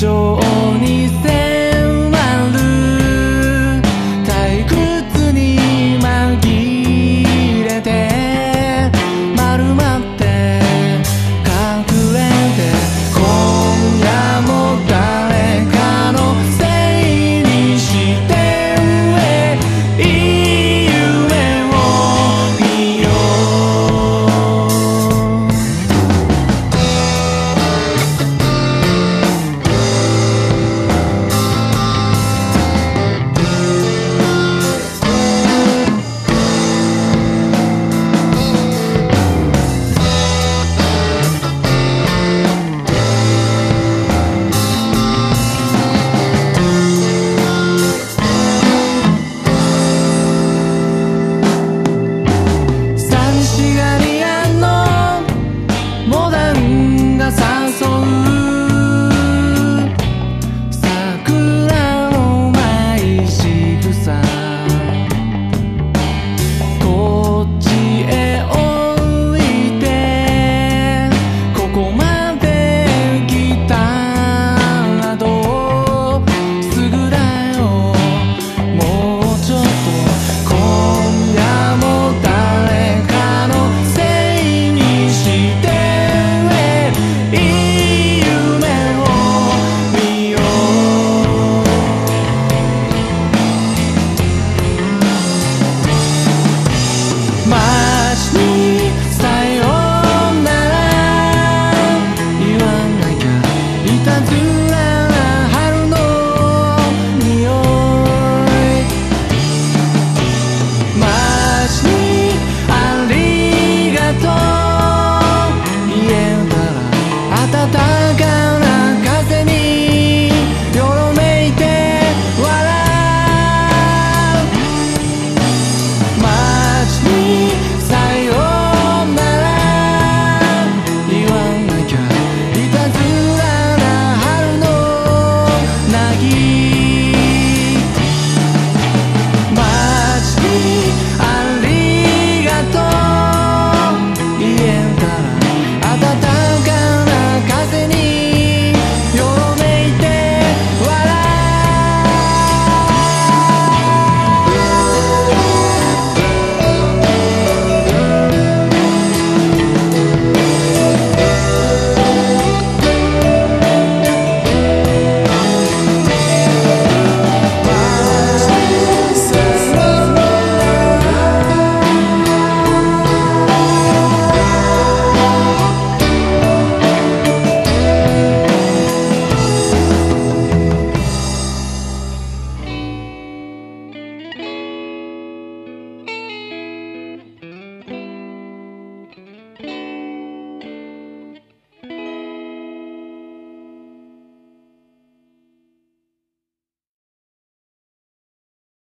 So. own.